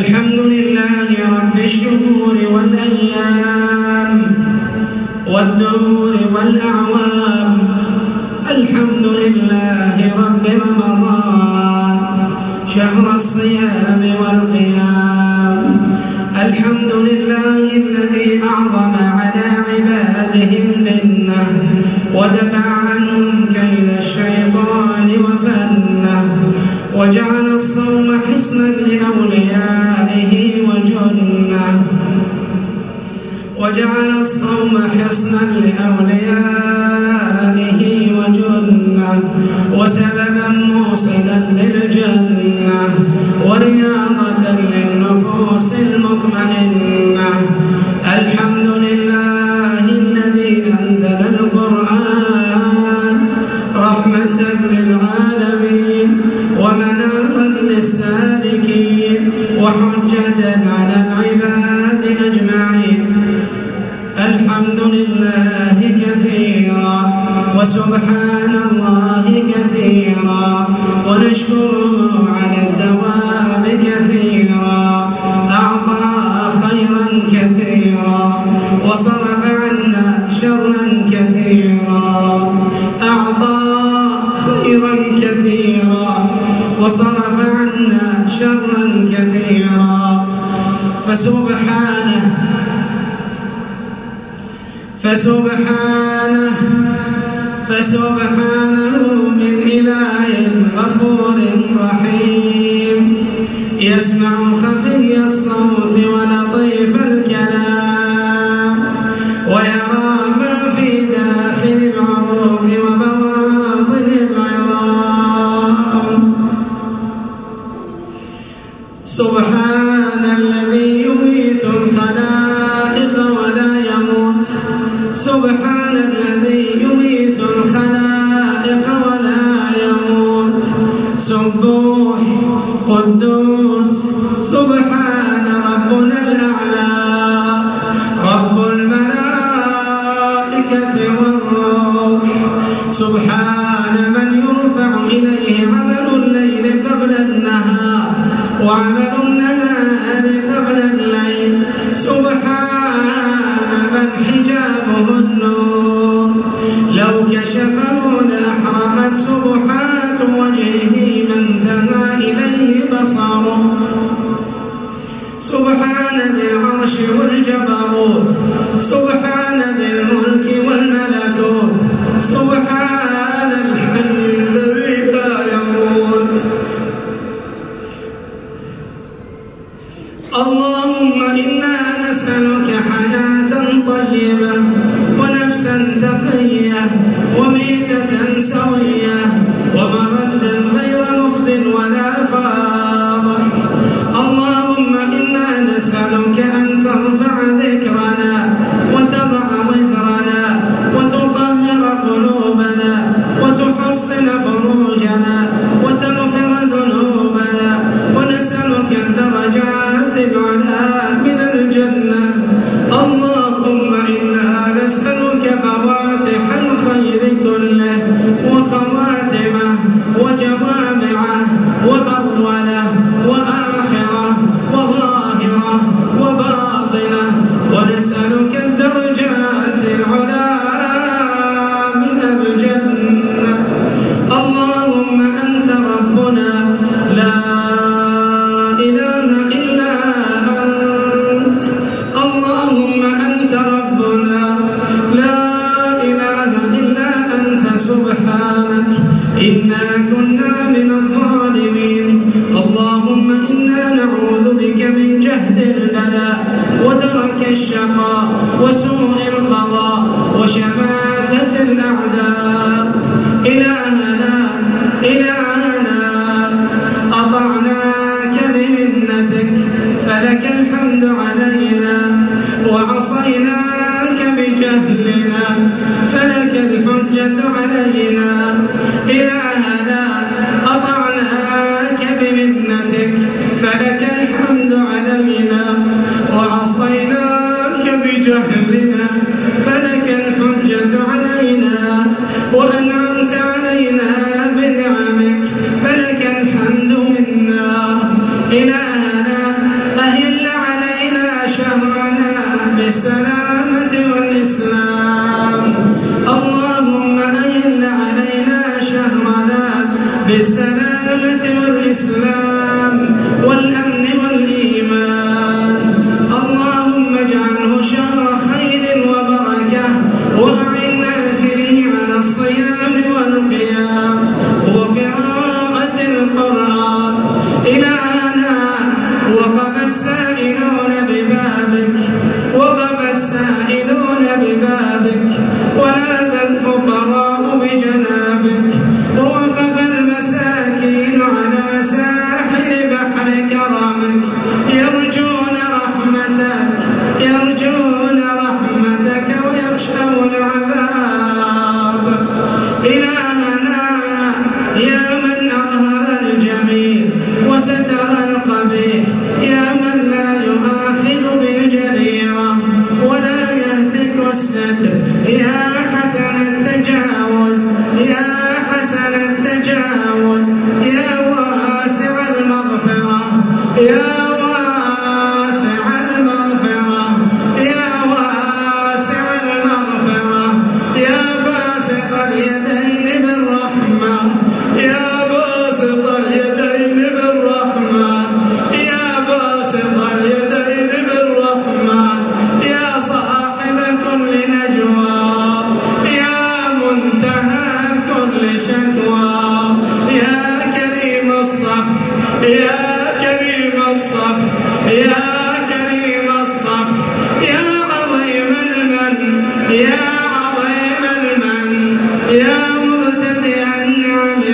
الحمد لله رب الشهور والأيام والدهور والأعوام الحمد لله رب رمضان شهر الصيام والقيام الحمد لله الذي أعظم وجعل الصوم حصنا لأوليائه وجنة. وجعل الصوم حصنا لأوليائه وجنة. وسببا موصلا للجنة. ورياضة للنفوس المطمئنة. الحمد لله الذي أنزل القرآن. رحمة وحجة على العباد أجمعين. الحمد لله كثيرا وسبحان الله كثيرا ونشكره على الدوام كثيرا. أعطى خيرا كثيرا وصرف عنا شرا كثيرا. أعطى خيرا كثيرا وصرف فسبحانه فسبحانه فسبحانه من إله غفور رحيم. يسمع سبحان ذي الملك والملكوت سبحان الحي الذي لا يموت. اللهم إنا نسألك حياة طيبة ونفسا تقية وميتة سوية ومردا غير مخز ولا فاضح إنا كنا من الظالمين. اللهم إنا نعوذ بك من جهد البلاء ودرك الشقاء وسوء القضاء وشماتة الأعداء. إلهنا إلهنا أطعناك بمنتك فلك الحمد علينا وعصيناك بجهلنا فلك الحجة علينا بالسلامة والإسلام.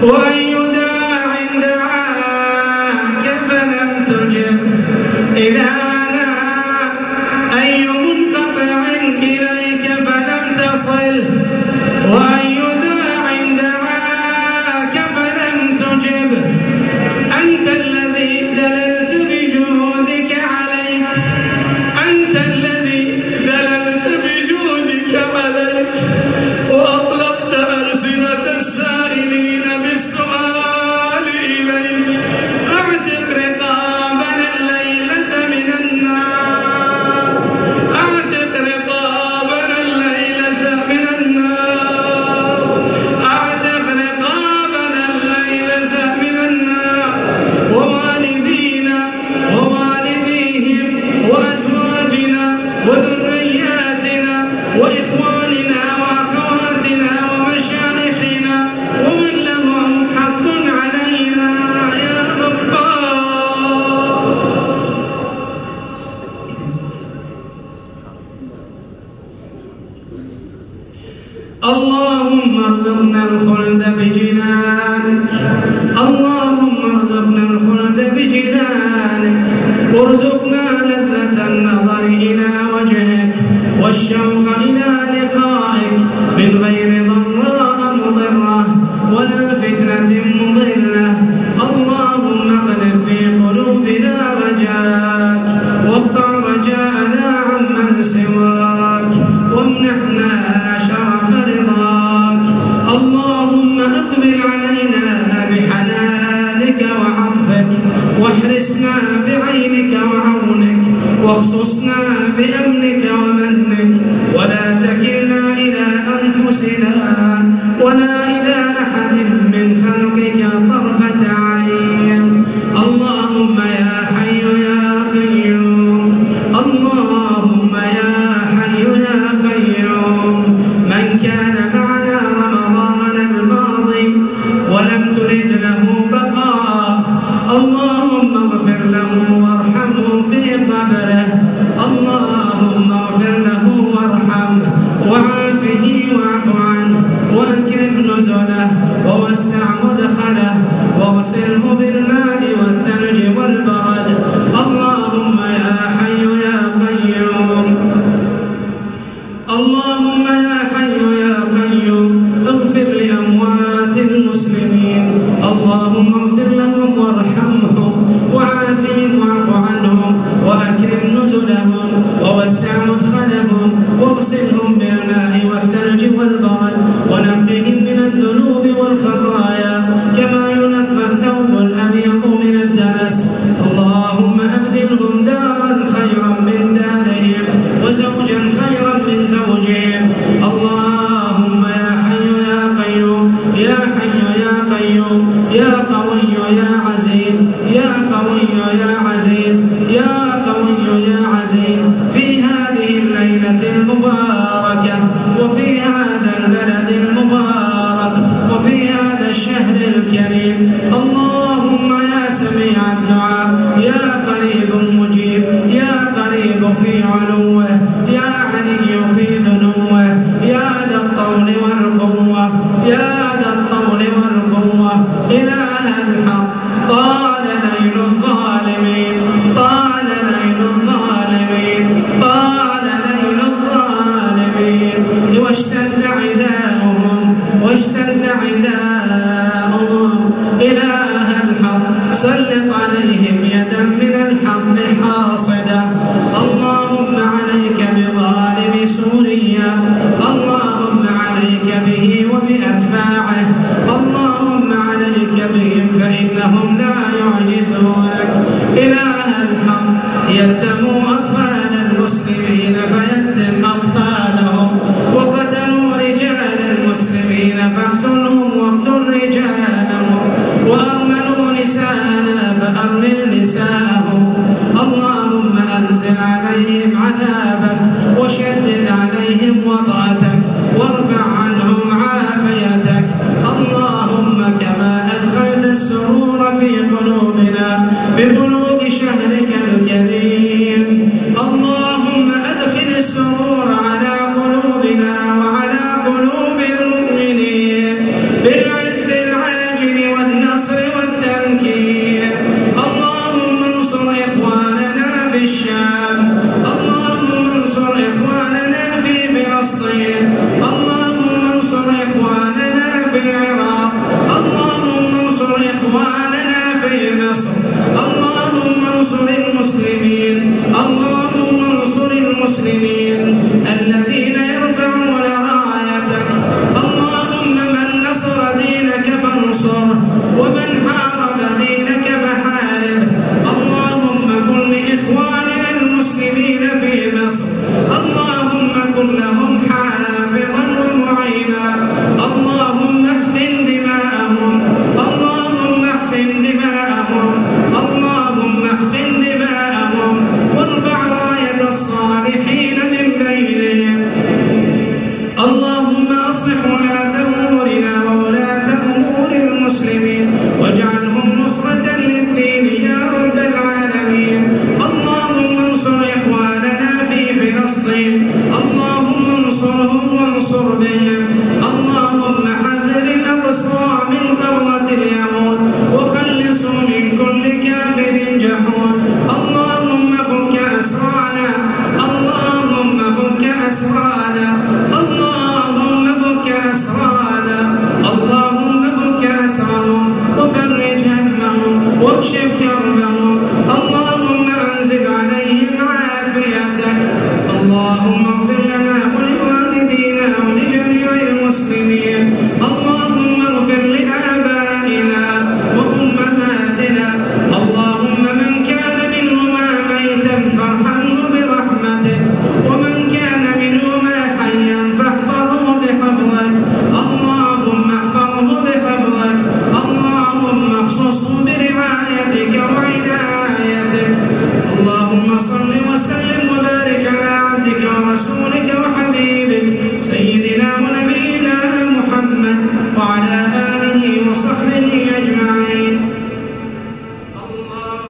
Why واخصصنا بأمنك اللهم يا حي يا قيوم اغفر لأموات المسلمين. اللهم اغفر لهم وارحمهم وعافهم واعف عنهم وأكرم نزلهم ووسع مدخلهم واغسلهم بالماء والثلج والبرد ونقهم من الذنوب والخطايا كما ينقى الثوب الأبيض من الدنس. اللهم أبدلهم دارا خيرا من دارهم وزوجا خيرا وأرملوا فك